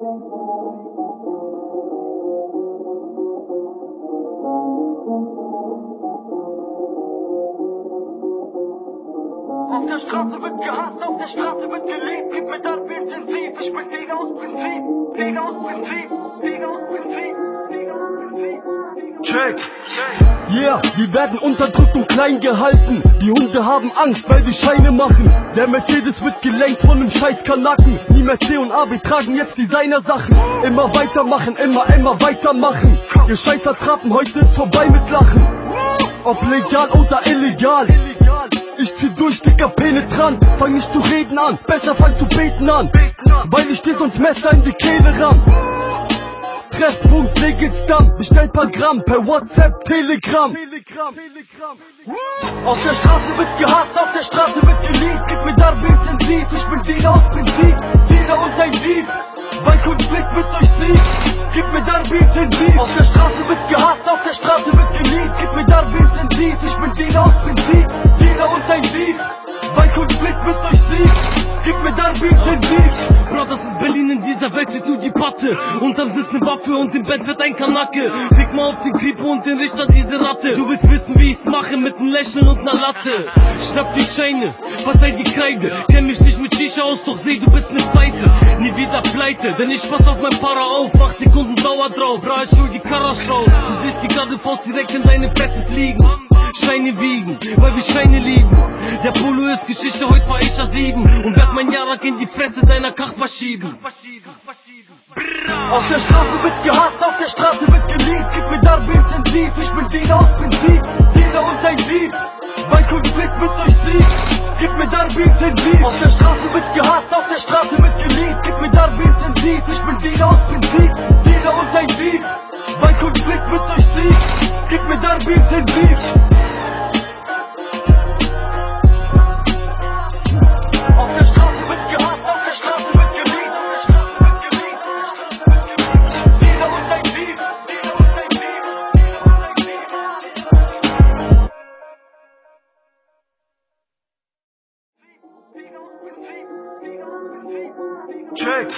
Auf der Straße wird gehasst, auf der Straße wird geliebt. Gib mir Darbe intensiv, ich bin Digga aus Prinzip. Digga aus Prinzip, Digga aus Prinzip. Check. Yeah, wir werden unterdrückt und klein gehalten. Die Hunde haben Angst, weil wir Scheine machen. Der Mercedes wird gelenkt von nem scheiß Kanaken. Nie mehr C und A, wir tragen jetzt Designer-Sachen. Immer weitermachen, immer, immer weitermachen. Ihr Scheißer Trappen, heute ist vorbei mit Lachen. Ob legal oder illegal. Ich zieh durch, dicker penetrant. Fang nicht zu reden an, besser fang zu beten an. Weil ich dir sonst Messer in die Kehle ramm. Treffpunkt Leginsdamm, bestell paar Gramm per WhatsApp, Telegram. Auf der Straße wird gehasst, auf der Straße wird geliebt. Gib mir Darbe intensiv, ich bin Dealer aus Prinzip. Dealer und dein Dieb, bei Konflikt wird euch Sieg. Gib mir Darbe intensiv. Auf der Straße wird gehasst, auf der Straße wird geliebt. Gib mir Darbe intensiv, ich bin Dealer aus Prinzip. Darbe intensiv. Bro, das ist Berlin, in dieser Welt steht nur die Patte. Unterm Sitz ne Waffe und im Bett wird ein Kanacke. Fick mal auf den Kripo und den Richter diese Ratte. Du willst wissen, wie ich's mache, mit nem Lächeln und ner Latte. Schnapp die Scheine, verteil die Kreide. Kenn mich nicht mit Shisha aus, doch seh, du bist ne Pfeife. Nie wieder pleite, denn ich pass auf mein Para auf. Acht Sekunden Dauer drauf, bra, ich hol die Karaschau. Du siehst die gerade Faust direkt in deine Fresse fliegen. Scheine wiegen, weil wir Scheine lieben. Der Polo ist Geschichte, heute fahr ich A7 und werd mein Jarak in die Fresse deiner Kachba schieben. Auf der Straße wird gehasst, auf der Straße wird geliebt. Gib mir Darbe intensiv, ich bin Dealer aus Prinzip. Dealer und dein Dieb, bei Konflikt wird euch Sieg. Gib mir Darbe intensiv. Auf der Straße wird Check.